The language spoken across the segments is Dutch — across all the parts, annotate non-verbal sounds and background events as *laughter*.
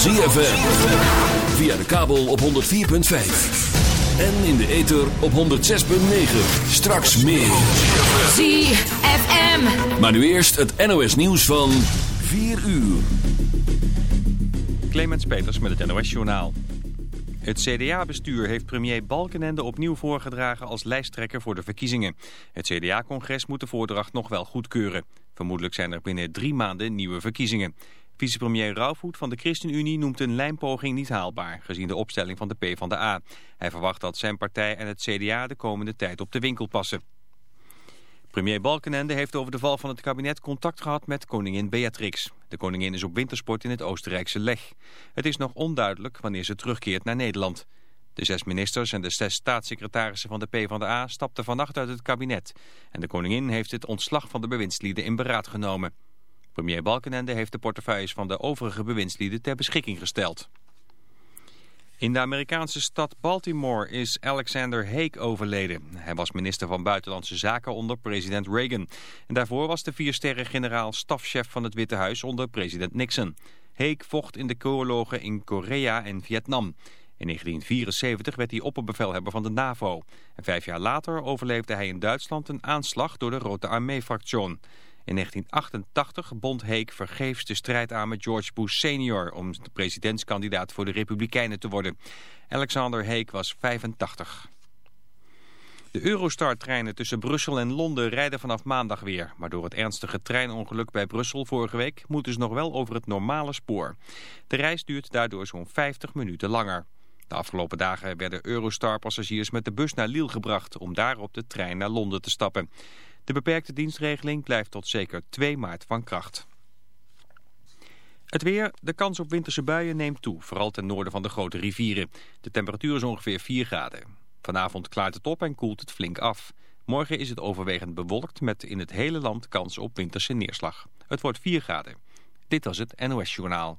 ZFM. Via de kabel op 104.5. En in de ether op 106.9. Straks meer. ZFM. Maar nu eerst het NOS nieuws van 4 uur. Clemens Peters met het NOS Journaal. Het CDA-bestuur heeft premier Balkenende opnieuw voorgedragen als lijsttrekker voor de verkiezingen. Het CDA-congres moet de voordracht nog wel goedkeuren. Vermoedelijk zijn er binnen drie maanden nieuwe verkiezingen. Vicepremier Rauwvoet van de ChristenUnie noemt een lijnpoging niet haalbaar, gezien de opstelling van de PvdA. Hij verwacht dat zijn partij en het CDA de komende tijd op de winkel passen. Premier Balkenende heeft over de val van het kabinet contact gehad met koningin Beatrix. De koningin is op wintersport in het Oostenrijkse Leg. Het is nog onduidelijk wanneer ze terugkeert naar Nederland. De zes ministers en de zes staatssecretarissen van de PvdA stapten vannacht uit het kabinet. En de koningin heeft het ontslag van de bewindslieden in beraad genomen. Premier Balkenende heeft de portefeuilles van de overige bewindslieden ter beschikking gesteld. In de Amerikaanse stad Baltimore is Alexander Haig overleden. Hij was minister van Buitenlandse Zaken onder president Reagan. En daarvoor was de viersterren-generaal stafchef van het Witte Huis onder president Nixon. Haig vocht in de oorlogen in Korea en Vietnam. In 1974 werd hij opperbevelhebber van de NAVO. En vijf jaar later overleefde hij in Duitsland een aanslag door de Rote Armee-fractie. In 1988 bond Heek vergeefs de strijd aan met George Bush senior om de presidentskandidaat voor de Republikeinen te worden. Alexander Heek was 85. De Eurostar-treinen tussen Brussel en Londen rijden vanaf maandag weer. Maar door het ernstige treinongeluk bij Brussel vorige week moeten ze nog wel over het normale spoor. De reis duurt daardoor zo'n 50 minuten langer. De afgelopen dagen werden Eurostar-passagiers met de bus naar Lille gebracht om daar op de trein naar Londen te stappen. De beperkte dienstregeling blijft tot zeker 2 maart van kracht. Het weer, de kans op winterse buien neemt toe, vooral ten noorden van de grote rivieren. De temperatuur is ongeveer 4 graden. Vanavond klaart het op en koelt het flink af. Morgen is het overwegend bewolkt met in het hele land kans op winterse neerslag. Het wordt 4 graden. Dit was het NOS Journaal.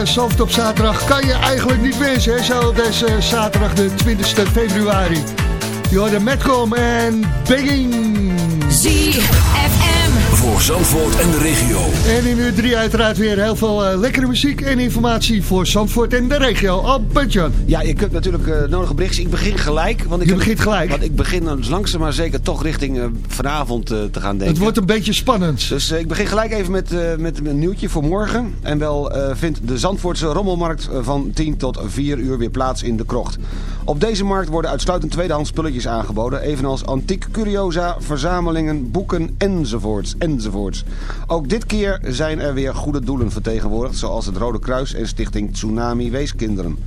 3 van uh, Zalvert op zaterdag kan je eigenlijk niet wensen. Hè? Zo deze eh, zaterdag de 20 februari. Je hoorde Metcom en Begging. ZFM. Voor Zandvoort en de regio. En in uur 3 uiteraard weer heel veel eh, lekkere muziek en informatie voor Zandvoort en de regio. Albert-Jan, Ja, je kunt natuurlijk eh, nodige berichten. Ik begin gelijk. Want ik je heb- begint gelijk. Want ik begin dan langzaam maar zeker toch richting eh, vanavond eh, te gaan denken. Het wordt een beetje spannend. Dus eh, ik begin gelijk even met, eh, met een nieuwtje voor morgen. En wel eh, vindt de Zandvoortse Rommelmarkt eh, van 10 tot 4 uur weer plaats in de krocht. Op deze markt worden uitsluitend tweedehands spulletjes aangeboden. Evenals antiek curiosa, verzamelingen, boeken enzovoorts. Ook dit keer zijn er weer goede doelen vertegenwoordigd. Zoals het Rode Kruis en Stichting Tsunami Weeskinderen.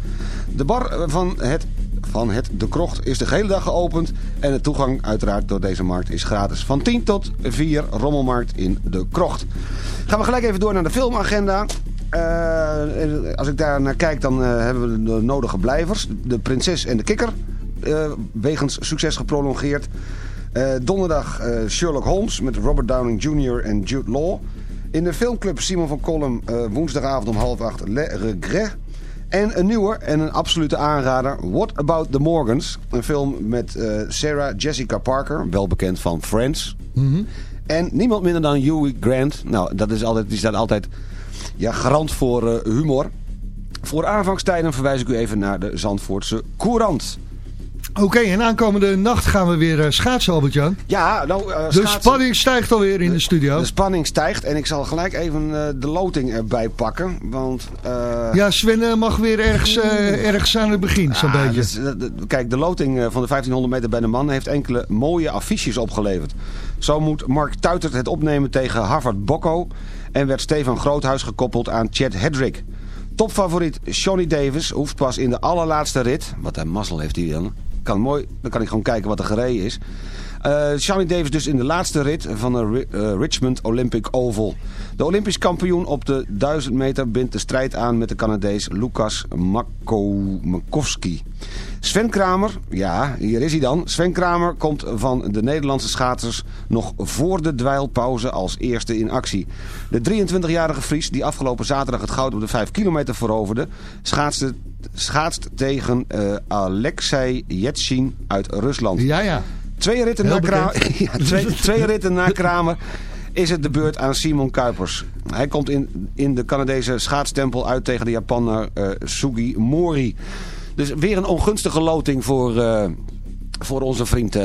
De bar eh, van het van het De Krocht is de hele dag geopend. En de toegang uiteraard door deze markt is gratis. Van 10 tot 4 Rommelmarkt in De Krocht. Gaan we gelijk even door naar de filmagenda. Eh, als ik daar naar kijk, dan eh, hebben we de nodige blijvers. De Prinses en de Kikker. wegens succes geprolongeerd. Eh, donderdag eh, Sherlock Holmes met Robert Downing Jr. en Jude Law. In de filmclub Simon van Kolm eh, woensdagavond om half acht Le Regret. En een nieuwe en een absolute aanrader. What About the Morgans. Een film met Sarah Jessica Parker. Wel bekend van Friends. En niemand minder dan Hugh Grant. Nou, dat is altijd, die staat altijd ja, garant voor humor. Voor aanvangstijden verwijs ik u even naar de Zandvoortse Courant. Oké, en aankomende nacht gaan we weer eh, schaatsen, Albert-Jan. Ja, nou... eh, De schaatsen- spanning stijgt alweer in de studio. De spanning stijgt en ik zal gelijk even eh, de loting erbij pakken. Want... eh, Ja, Sven mag weer ergens, ergens aan het begin, zo'n Ah, beetje. dus, de- kijk, de loting van de 1500 meter bij de man heeft enkele mooie affiches opgeleverd. Zo moet Mark Tuitert het opnemen tegen Harvard Bocco en werd Stefan Groothuis gekoppeld aan Chad Hedrick. Topfavoriet Johnny Davis hoeft pas in de allerlaatste rit, wat een mazzel heeft hij dan, kan mooi, dan kan ik gewoon kijken wat er gereden is. Eh Johnny Davis dus in de laatste rit van de eh, Richmond Olympic Oval. De Olympisch kampioen op de 1000 meter bindt de strijd aan met de Canadees Mako- Makowski. Sven Kramer, ja, hier is hij dan. Sven Kramer komt van de Nederlandse schaatsers nog voor de dweilpauze als eerste in actie. De 23-jarige Fries, die afgelopen zaterdag het goud op de 5 kilometer veroverde, schaatste schaatst tegen eh, Alexei Yetsin uit Rusland. Ja, ja. Twee ritten, Heel na Kra- bekend. *laughs* ja, twee, twee ritten na Kramer is het de beurt aan Simon Kuipers. Hij komt in, in de Canadese schaatstempel uit tegen de Japaner eh, Sugi Mori. Dus weer een ongunstige loting voor, eh, voor onze vriend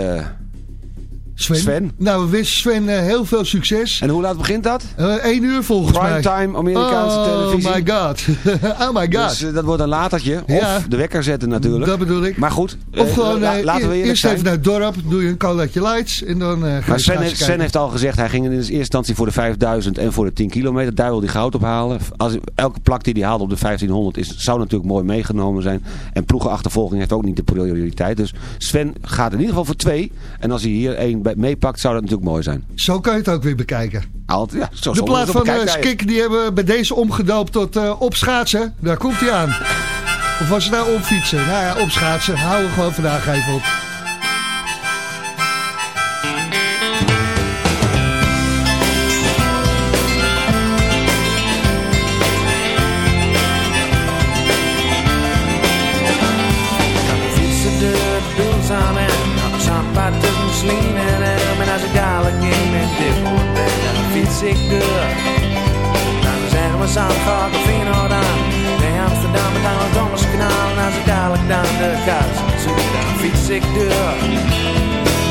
Sven. Sven. Nou, we wensen Sven eh, heel veel succes. En hoe laat begint dat? Eén uur volgens mij. Primetime Amerikaanse oh, televisie. Oh my god. *laughs* oh my god. Dus eh, dat wordt een latertje. Of Ja. de wekker zetten natuurlijk. Dat bedoel ik. Maar goed, of eh, gewoon la- eh, laten we eerst zijn. even naar het dorp, doe je een colaatje lights en dan eh ga je Maar Sven heeft, Sven heeft al gezegd, hij ging in eerste instantie voor de 5000 en voor de 10 kilometer. Daar wil hij goud op halen. Als, elke plak die hij haalde op de 1500 is, zou natuurlijk mooi meegenomen zijn. En ploegenachtervolging heeft ook niet de prioriteit. Dus Sven gaat in ieder geval voor twee. En als hij hier één meepakt, zou dat natuurlijk mooi zijn. Zo kan je het ook weer bekijken. Altijd, ja, zo De plaat van eh. Skik, die hebben we bij deze omgedoopt tot eh opschaatsen. Daar komt hij aan. Of was het nou opfietsen? Nou ja, opschaatsen. Houden we gewoon vandaag even op. Dan zeggen we Zandvoort of Feyenoord aan. Nee, Amsterdam met aan het Dommerskanaal. En als ik dadelijk dan de kaas zoek, dan fiets ik door.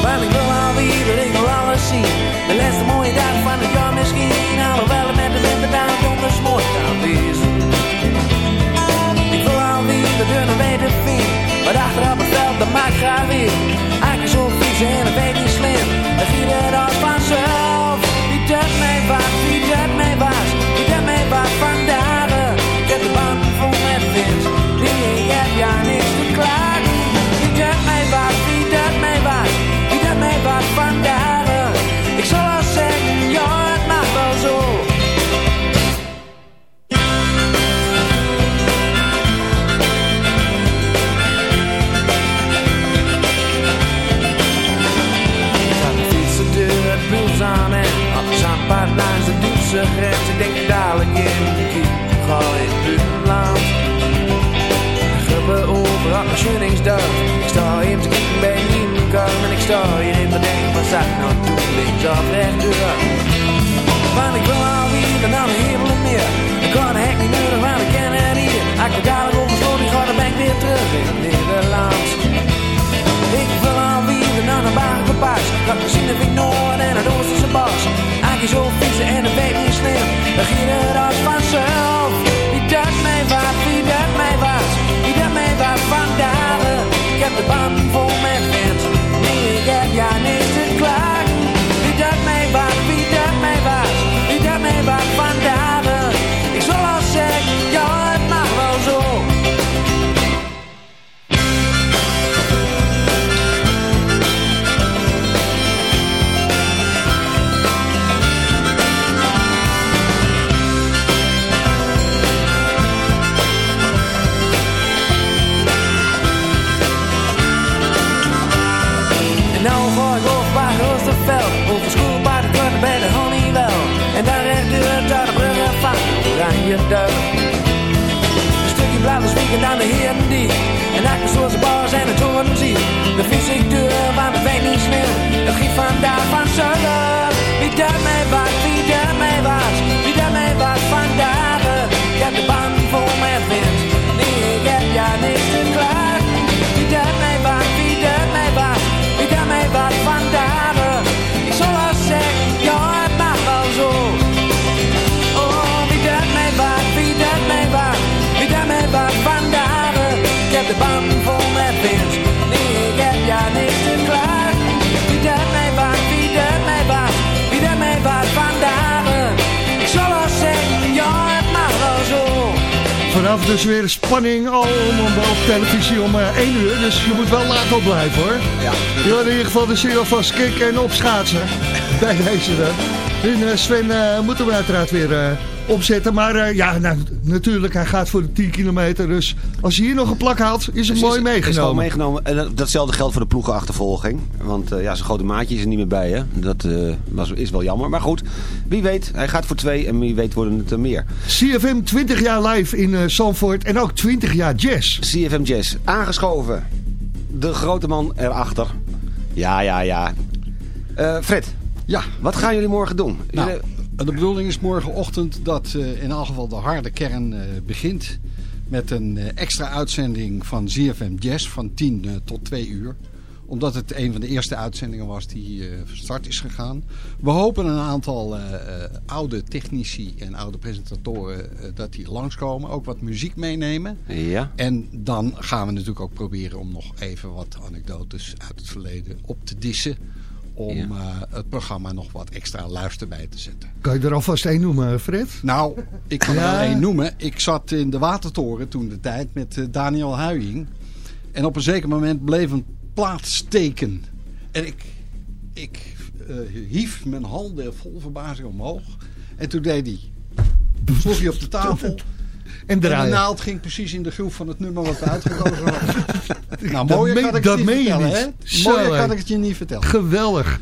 Want ik wil alweer, ik wil alles zien. De laatste mooie dag van het jaar misschien. Bars en het toren zie. Dan ik deur, maar dat weet niet slim. Dat giet vandaag van Vanaf dus weer spanning om, op televisie om eh 1 uur. Dus je moet wel laat opblijven hoor. Ja. Je hoort in ieder geval de single van Skik en opschaatsen. *laughs* Bij deze dan. En eh, Sven eh, moeten we uiteraard weer eh, opzetten. Maar eh, ja, nou, natuurlijk, hij gaat voor de 10 kilometer. Dus als hij hier nog een plak haalt, is het Dus mooi is- meegenomen. Is gewoon meegenomen. En dat- datzelfde geldt voor de ploegenachtervolging. Want eh, ja, zijn grote maatje is er niet meer bij. Hè? Dat eh, was, is wel jammer. Maar goed, wie weet. Hij gaat voor twee en wie weet worden het er meer. CFM 20 jaar live in eh Zandvoort en ook 20 jaar jazz. CFM Jazz. Aangeschoven. De grote man erachter. Ja, ja, ja. Eh, Fred, Ja, wat gaan jullie morgen doen? nou, Jullie- de bedoeling is morgenochtend dat eh, in elk geval de harde kern eh, begint. Met een eh, extra uitzending van ZFM Jazz van 10 eh, tot 2 uur. Omdat het een van de eerste uitzendingen was die start is gegaan. We hopen een aantal oude technici en oude presentatoren dat die langskomen. Ook wat muziek meenemen. Ja. En dan gaan we natuurlijk ook proberen om nog even wat anekdotes uit het verleden op te dissen. Om Ja. eh, het programma nog wat extra luister bij te zetten. Kan je er alvast één noemen, Fred? Nou, ik kan er Ja. één noemen. Ik zat in de Watertoren toen de tijd met eh, Daniel Huying. En op een zeker moment bleef een plaat steken. En ik, ik eh, hief mijn handen vol verbazing omhoog. En toen deed hij... Sloeg hij op de tafel. En En de naald ging precies in de groef van het nummer wat we uitgekozen hadden. *laughs* nou, Dat mooier meen- kan ik dat meen je niet. Mooier kan ik het je niet vertellen. Geweldig.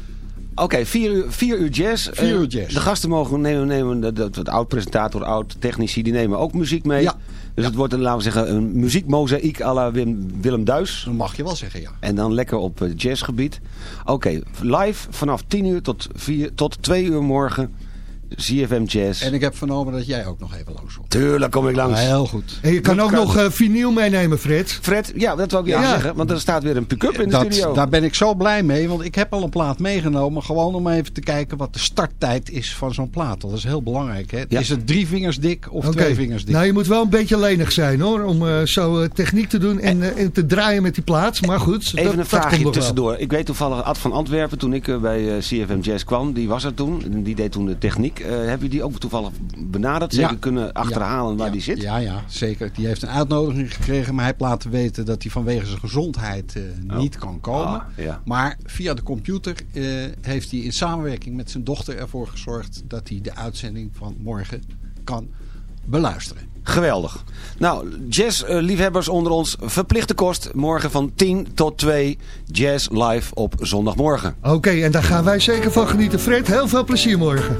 Oké, vier, uur, vier uur jazz. Vier Eh, uur jazz. De gasten mogen nemen, nemen de, de, de oud-presentator, oud-technici, die nemen ook muziek mee. Ja. Dus het wordt een, laten we zeggen, een muziekmozaïek à la Wim, Willem Duis. Dat mag je wel zeggen, ja. En dan lekker op eh, jazzgebied. Oké, live vanaf 10 uur tot, 4, tot 2 uur morgen. ZFM Jazz. En ik heb vernomen dat jij ook nog even langs komt. Tuurlijk kom ik langs. Heel goed. En je kan Dat ook kan. nog eh, vinyl meenemen, Fred. Fred, ja, dat wil ik Ja. zeggen. Want er staat weer een pick-up in de Dat, studio. daar ben ik zo blij mee, want ik heb al een plaat meegenomen. Gewoon om even te kijken wat de starttijd is van zo'n plaat. Dat is heel belangrijk. Hè? Ja. Is het drie vingers dik of twee vingers dik? Nou, je moet wel een beetje lenig zijn hoor. Om eh, zo eh, techniek te doen en, eh, en te draaien met die plaat. Maar goed, Even een dat vraagje tussendoor. Ik weet toevallig Ad van Antwerpen, toen ik bij eh, CFM Jazz kwam, die was er toen. En Die deed toen de techniek. Eh, heb je die ook toevallig benaderd? Zeker Ja. kunnen achterhalen waar ja, die zit? Ja, ja, zeker. Die heeft een uitnodiging gekregen, maar hij heeft laten weten dat hij vanwege zijn gezondheid eh, niet kan komen. Ah, ja. Maar via de computer eh, heeft hij in samenwerking met zijn dochter ervoor gezorgd dat hij de uitzending van morgen kan beluisteren. Geweldig. Nou, jazz-liefhebbers onder ons, verplichte kost. Morgen van 10 tot 2, jazz live op zondagmorgen. Oké, en daar gaan wij zeker van genieten. Fred, heel veel plezier morgen.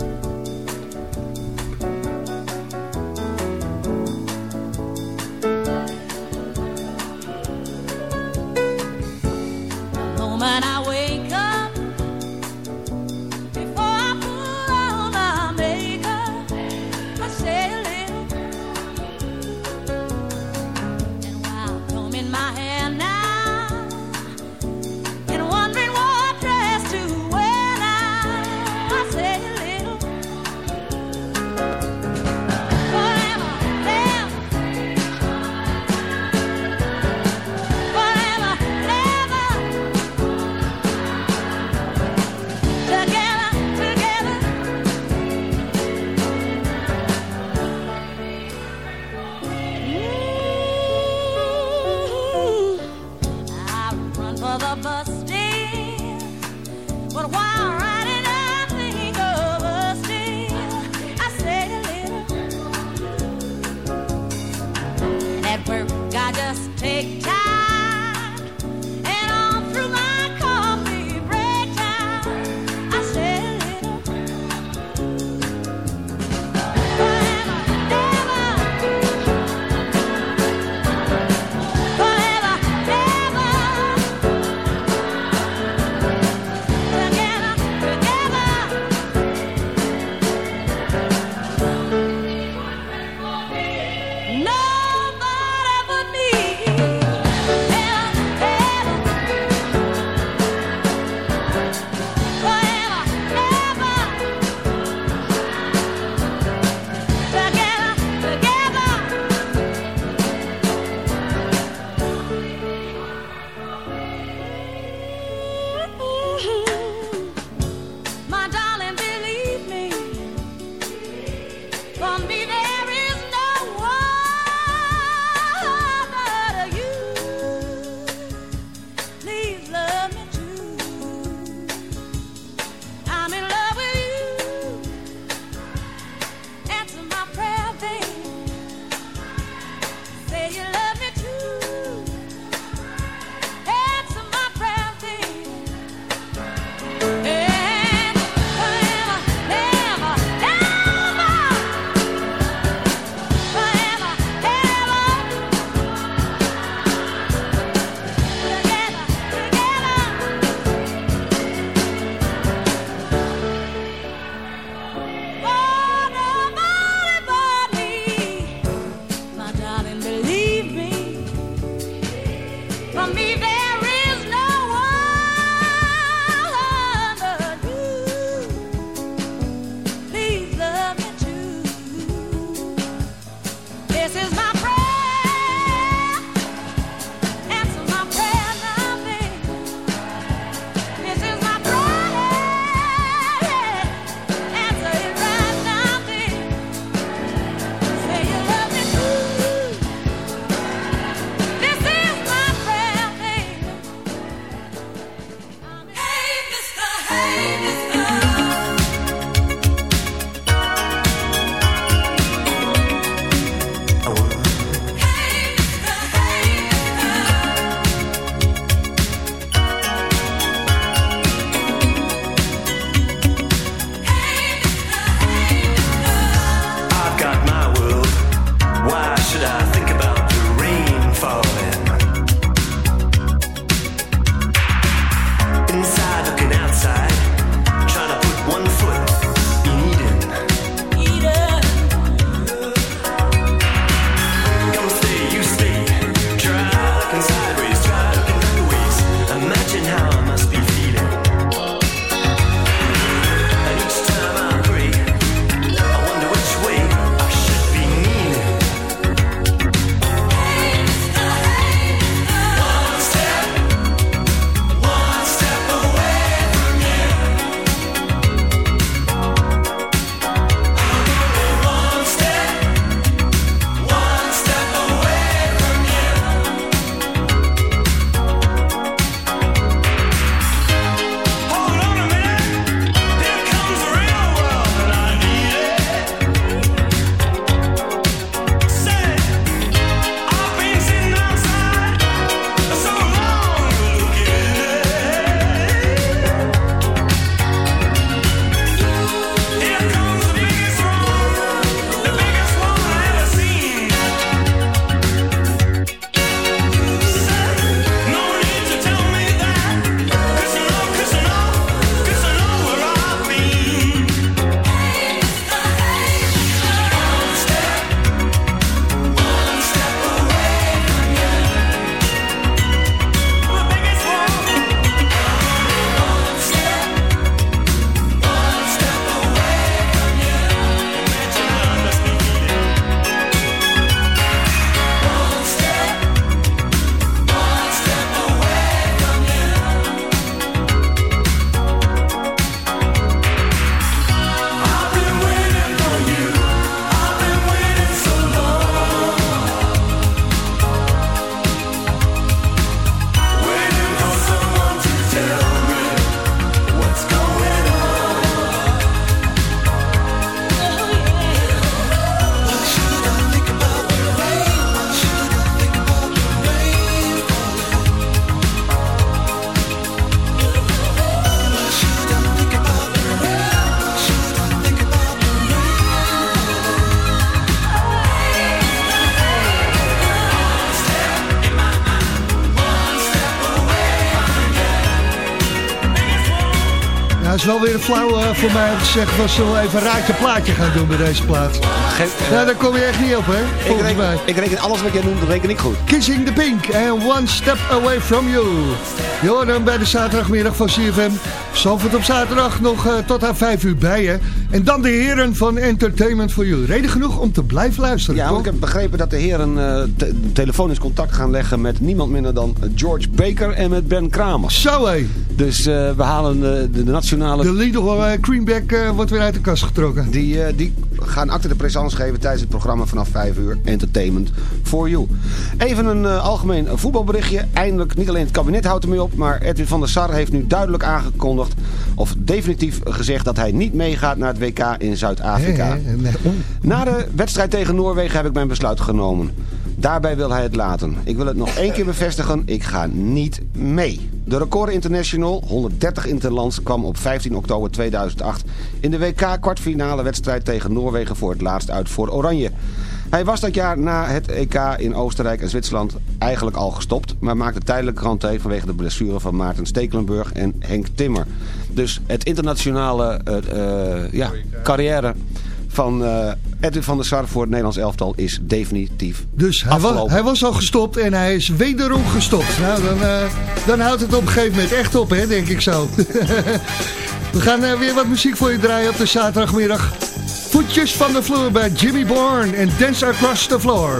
Flauw eh, voor mij om te zeggen van zullen we even een raadje plaatje gaan doen bij deze plaat. Geef- Nou, daar kom je echt niet op, hè? ik, reken, mij. ik reken alles wat jij noemt, reken ik goed. Kissing the Pink en One Step Away From You. Je hoort hem bij de zaterdagmiddag van CFM. Zalvoort op zaterdag nog eh, tot aan 5 uur bij je. En dan de heren van Entertainment for You. Reden genoeg om te blijven luisteren, Ja, ik heb begrepen dat de heren te- telefonisch contact gaan leggen met niemand minder dan George Baker en met Ben Kramer. Zo hé, Dus eh, we halen de, de, de nationale... de Lidl uh, Greenback eh, wordt weer uit de kast getrokken. Die, eh, die gaan acte de présence geven tijdens het programma vanaf 5 uur. Entertainment for you. Even een eh, algemeen voetbalberichtje. Eindelijk, niet alleen het kabinet houdt ermee op... maar Edwin van der Sar heeft nu duidelijk aangekondigd... of definitief gezegd dat hij niet meegaat naar het WK in Zuid-Afrika. Eh, Na de wedstrijd tegen Noorwegen heb ik mijn besluit genomen. Daarbij wil hij het laten. Ik wil het nog één keer bevestigen. Ik ga niet mee. De Record International, 130 interlands, kwam op 15 oktober 2008... in de WK-kwartfinale wedstrijd tegen Noorwegen voor het laatst uit voor Oranje. Hij was dat jaar na het EK in Oostenrijk en Zwitserland eigenlijk al gestopt... maar maakte tijdelijk kranté vanwege de blessure van Maarten Stekelenburg en Henk Timmer. Dus het internationale eh, eh, ja, carrière van eh, Edwin van der Sar voor het Nederlands elftal is definitief Dus hij was, hij was al gestopt en hij is wederom gestopt. Nou, dan, eh, dan houdt het op een gegeven moment echt op, hè, denk ik zo. *laughs* We gaan eh, weer wat muziek voor je draaien op de zaterdagmiddag. Voetjes van de vloer bij Jimmy Bourne en Dance Across the Floor.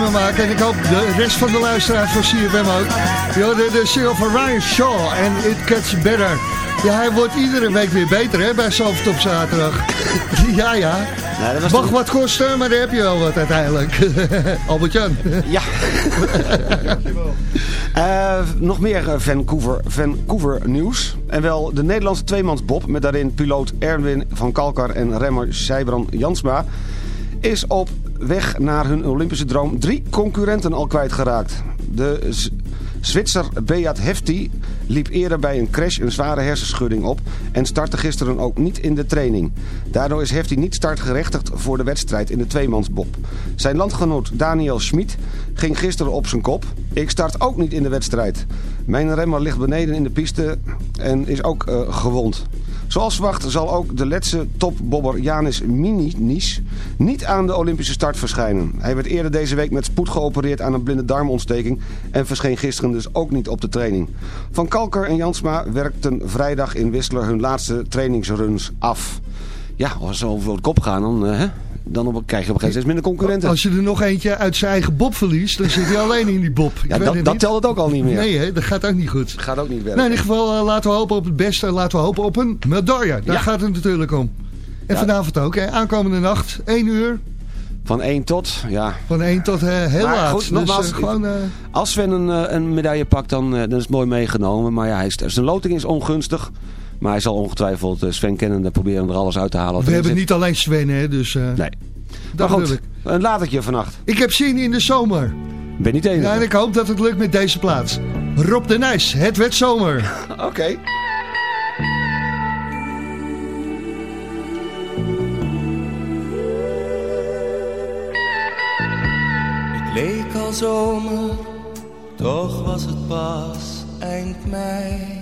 Maken. En ik hoop de rest van de luisteraars van CFM ook. Ja, de, de single van Ryan Shaw en It Gets Better. Ja, hij wordt iedere week weer beter hè, bij Zalvert op zaterdag. *laughs* ja, ja. Nee, dat was Mag toch- wat kosten, maar daar heb je wel wat uiteindelijk. *laughs* Albert-Jan. Ja. *laughs* Eh, nog meer eh, Vancouver, Vancouver nieuws. En wel de Nederlandse tweemansbob met daarin piloot Erwin van Kalkar en remmer Sijbran Jansma... is op weg naar hun Olympische droom drie concurrenten al kwijtgeraakt. De Zwitser Beat Hefti liep eerder bij een crash een zware hersenschudding op... en startte gisteren ook niet in de training. Daardoor is Hefti niet startgerechtigd voor de wedstrijd in de tweemansbob. Zijn landgenoot Daniel Schmid ging gisteren op zijn kop. Ik start ook niet in de wedstrijd. Mijn remmer ligt beneden in de piste en is ook eh, gewond. Zoals verwacht zal ook de letse topbobber Janis Mininis niet aan de Olympische start verschijnen. Hij werd eerder deze week met spoed geopereerd aan een blinde darmontsteking en verscheen gisteren dus ook niet op de training. Van Kalker en Jansma werkten vrijdag in Whistler hun laatste trainingsruns af. Ja, als ze over de kop gaan, dan, eh, hè, dan op, krijg je op een gegeven moment steeds minder concurrenten. Als je er nog eentje uit zijn eigen bob verliest, dan zit hij *laughs* alleen in die bob. Ik Ja, dat, dat telt het ook al niet meer. Nee, hè, dat gaat ook niet goed. Gaat ook niet werken. Nou, in ieder geval eh, laten we hopen op het beste. Laten we hopen op een medaille. Daar Ja. gaat het natuurlijk om. En Ja. vanavond ook. Hè. Aankomende nacht, 1 uur. Van 1 tot, ja. Van 1 tot eh, heel Maar laat. goed, dus nogmaals, eh, gewoon... Als Sven een, een medaille pakt, dan, dan is het mooi meegenomen. Maar ja, hij is, zijn loting is ongunstig. Maar hij zal ongetwijfeld eh, Sven kennende proberen er alles uit te halen. wat We hebben zit. niet alleen Sven, hè, dus eh, Nee. Maar dat goed, bedoel ik. een latertje vannacht. Ik heb zin in de zomer. Ben niet de enige. Ja, en ik hoop dat het lukt met deze plaats. Rob de Nijs, het werd zomer. *laughs* Oké. Het leek al zomer, toch was het pas eind mei.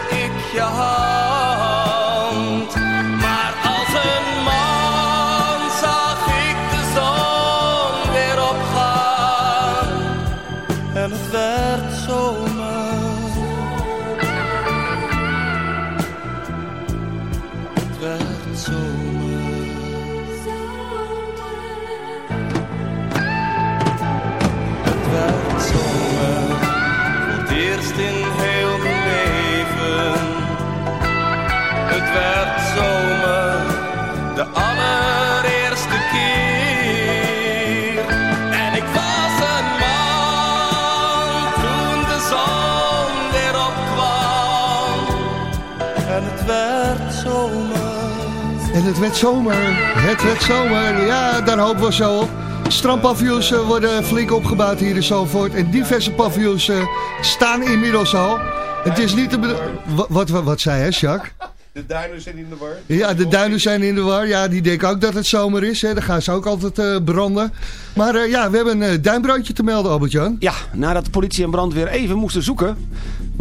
het werd zomer, het werd zomer. Ja, daar hopen we zo op. Strandpaviljoens eh, worden flink opgebouwd hier in Zalvoort. En diverse paviljoens eh, staan inmiddels al. Het is niet de wat, wat, wat zei hij, Jacques? De duinen zijn in de war. Ja, de duinen zijn in de war. Ja, die denken ook dat het zomer is. Hè. Dan gaan ze ook altijd eh, branden. Maar eh, ja, we hebben een uh, duinbrandje te melden, Albert-Jan. Ja, nadat de politie en brandweer even moesten zoeken...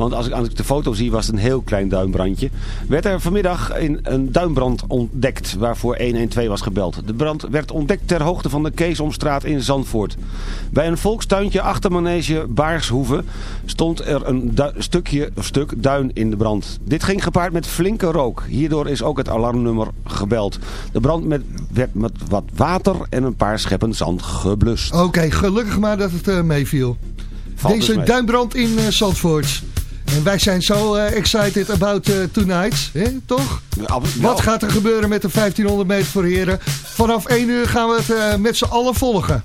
want als ik, als ik de foto zie was het een heel klein duinbrandje... werd er vanmiddag in een duinbrand ontdekt waarvoor 112 was gebeld. De brand werd ontdekt ter hoogte van de Keesomstraat in Zandvoort. Bij een volkstuintje achter manege Baarshoeve stond er een stukje, of stuk duin in de brand. Dit ging gepaard met flinke rook. Hierdoor is ook het alarmnummer gebeld. De brand met, werd met wat water en een paar scheppen zand geblust. Oké, gelukkig maar dat het eh, meeviel. Deze dus mee. duinbrand in eh, Zandvoort. En wij zijn zo eh, excited about eh, tonight, hè, toch? Wat gaat er gebeuren met de 1500 meter voor heren? Vanaf 1 uur gaan we het eh, met z'n allen volgen.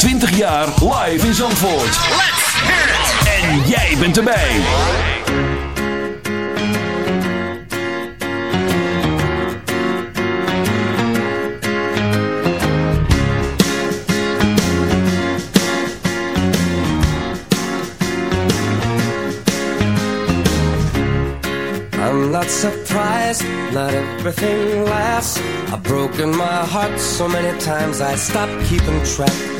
20 jaar live in Zandvoort. Let's hear it. En jij bent erbij. I'm not surprised, not everything lasts. I've broken my heart so many times I stopped keeping track.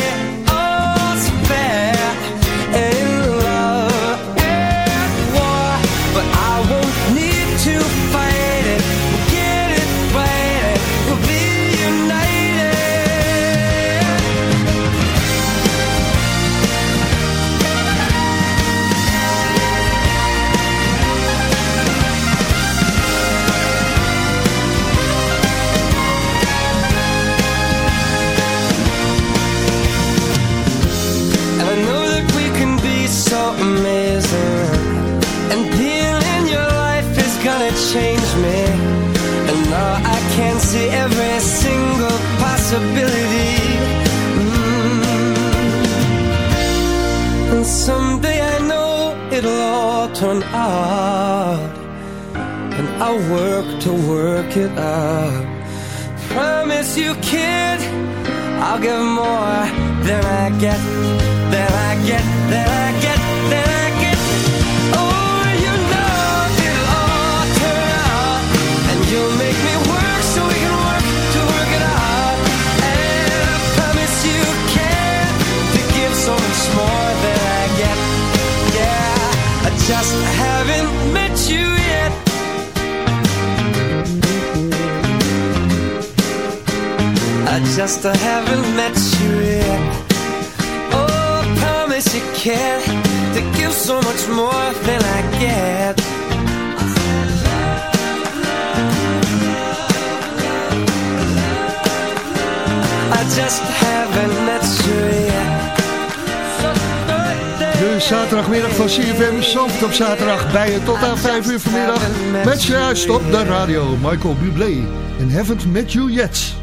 turn out. And I'll work to work it out. Promise you, kid, I'll give more than I get, than I get, than I get, I just haven't met you yet. Oh, I promise you can to give so much more than I get. I just haven't met you yet. De zaterdagmiddag van CFM, Zandvoort op zaterdag bij je tot aan 5 uur vanmiddag. Met juist op de radio, Michael Bublé. En haven't met you yet.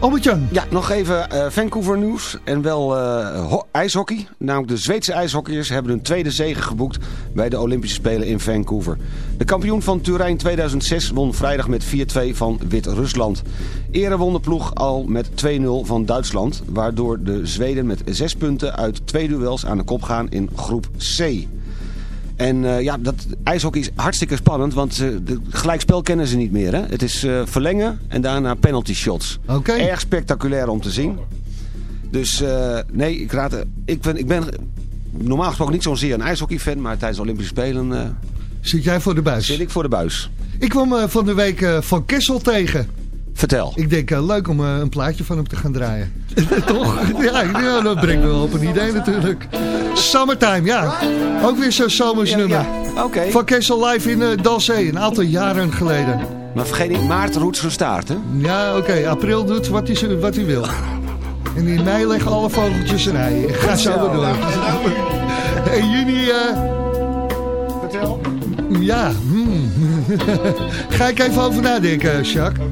Albert-Jan. Ja, nog even eh, Vancouver nieuws en wel eh, ho- ijshockey. Namelijk de Zweedse ijshockeyers hebben hun tweede zege geboekt bij de Olympische Spelen in Vancouver. De kampioen van Turijn 2006 won vrijdag met 4-2 van Wit-Rusland. Eerder won de ploeg al met 2-0 van Duitsland, waardoor de Zweden met 6 punten uit twee duels aan de kop gaan in groep C. En eh, ja, dat ijshockey is hartstikke spannend, want de gelijkspel kennen ze niet meer. Hè? Het is eh, verlengen en daarna penalty shots. Oké. Erg spectaculair om te zien. Dus eh, nee, ik, raad, ik, ben, ik ben normaal gesproken niet zozeer een ijshockey-fan, maar tijdens de Olympische Spelen Zit jij voor de buis? zit ik voor de buis. Ik kwam van de week Van Kessel tegen. Vertel. Ik denk eh, leuk om eh, een plaatje van hem te gaan draaien. *laughs* Toch? Ja, ja, dat brengt me wel op een idee natuurlijk. Summertime, ja. Ook weer zo'n zomers nummer. Oké. Van Kessel Live in uh, Dalzee, een aantal jaren geleden. Maar vergeet niet, maart roet zijn staart, hè? Ja, oké. April doet wat hij, wat hij wil. En in mei leggen alle vogeltjes een ei. Ga zo maar door. *laughs* En juni... eh, Vertel. ja, hmm. *laughs* Ga ik even over nadenken, Jacques.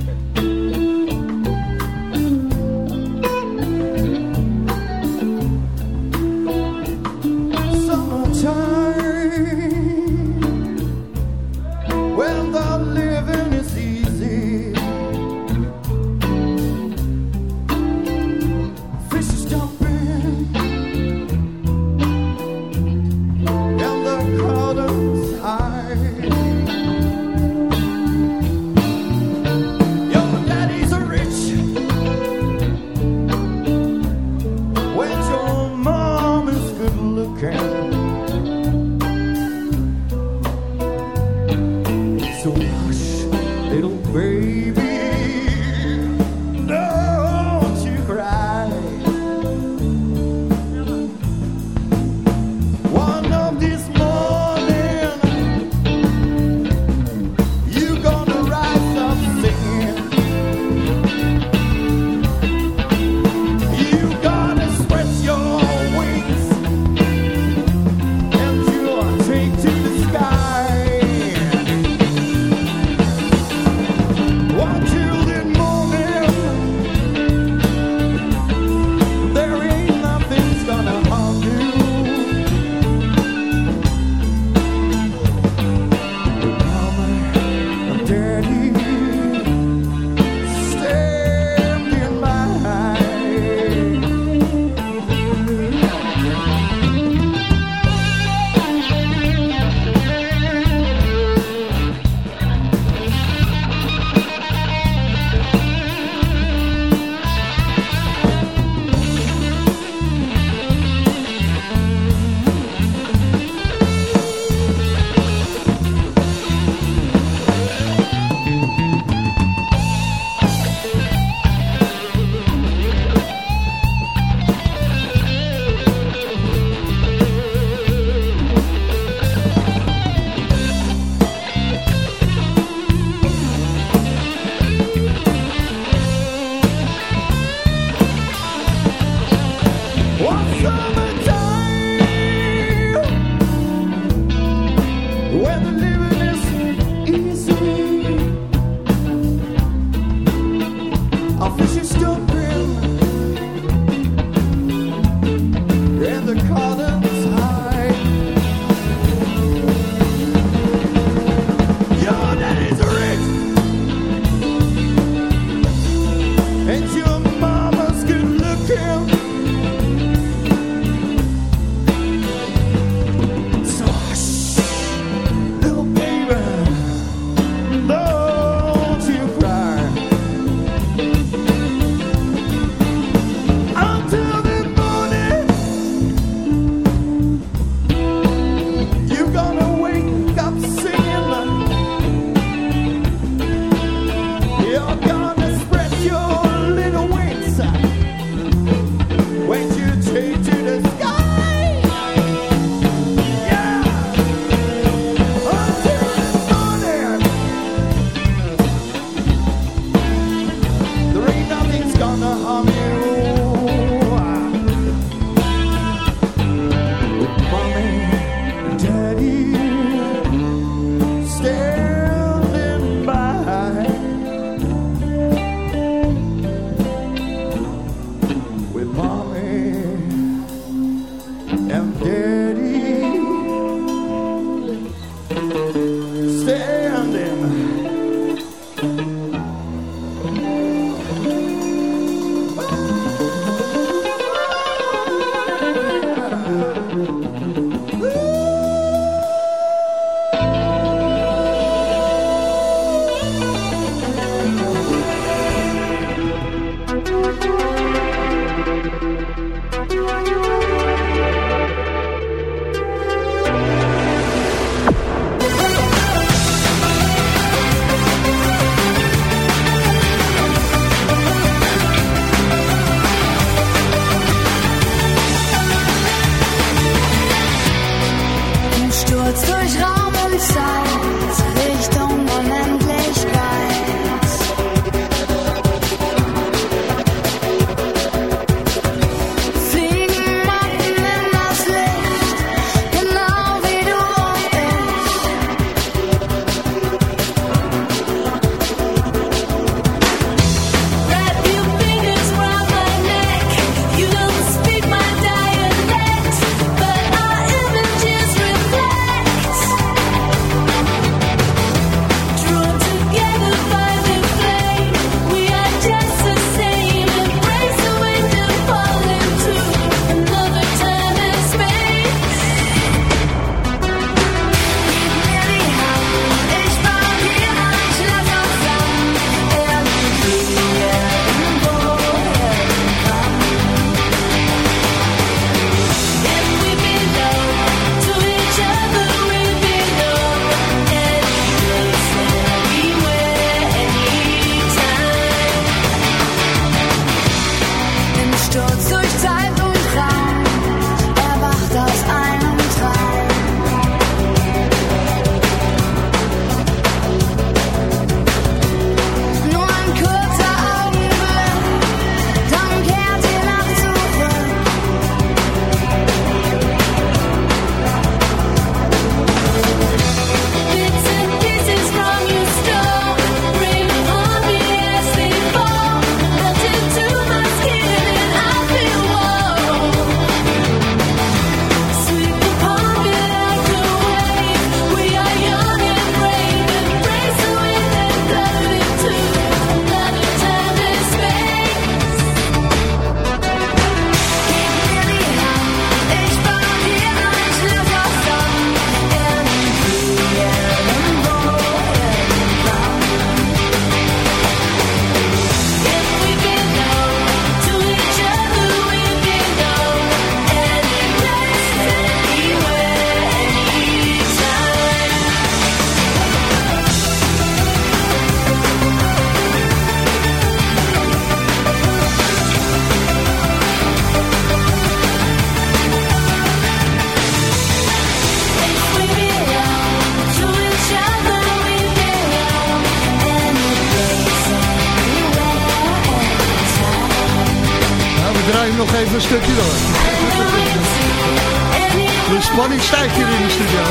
De spanning stijgt hier in de studio.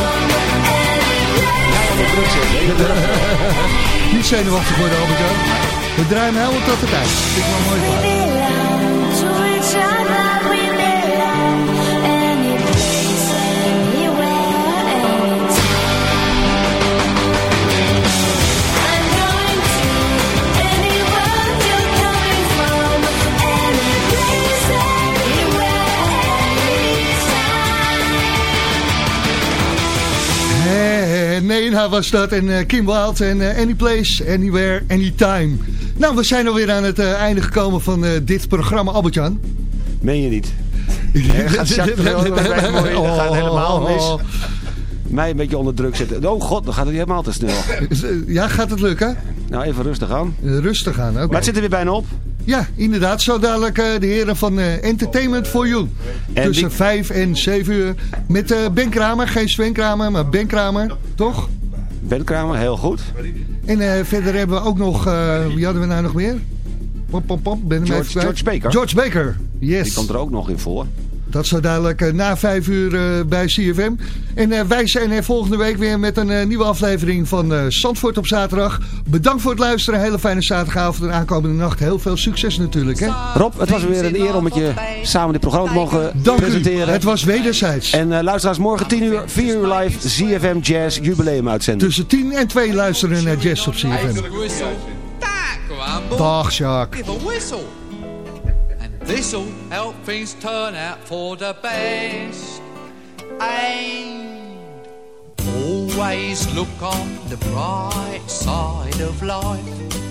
*laughs* Niet zenuwachtig worden, Albert-Jan. We draaien helemaal tot eind. Vind ik wel mooi Nee, nou was dat. En eh, Kim Wilde en eh, Any Place, Anywhere, Anytime. Nou, we zijn alweer aan het eh, einde gekomen van dit programma, Albert-Jan. Meen je niet? *laughs* Ja, gaat Jacques er wel heel erg mooi. Dat gaat helemaal mis. Mij een beetje onder druk zetten. Oh god, dan gaat het helemaal te snel. *laughs* Ja, gaat het lukken? Nou, even rustig aan. Rustig aan, oké. Maar het zit er weer bijna op. Ja, inderdaad. Zo dadelijk eh, de heren van eh, Entertainment for You. En Tussen die- 5 en 7 uur. Met eh, Ben Kramer. Geen Sven Kramer, maar Ben Kramer. Toch? Ben Kramer, heel goed. En verder hebben we ook nog... wie hadden we nou nog meer? Pop, pop, pop. Ben George-. George Baker. George Baker. Yes. Die komt er ook nog in voor. Dat zo dadelijk eh, na vijf uur eh, bij CFM. En eh, wij zijn er volgende week weer met een nieuwe aflevering van Zandvoort op zaterdag. Bedankt voor het luisteren. Hele fijne zaterdagavond en aankomende nacht. Heel veel succes natuurlijk. Hè? Rob, het was weer een eer om met je samen dit programma te mogen Dank u. presenteren. Het was wederzijds. En eh, luisteraars, morgen 10 uur, 4 uur live, ZFM Jazz jubileum uitzending. Tussen 10 en 2 luisteren naar Jazz op CFM. Dag Jacques. This'll help things turn out for the best. And always look on the bright side of life.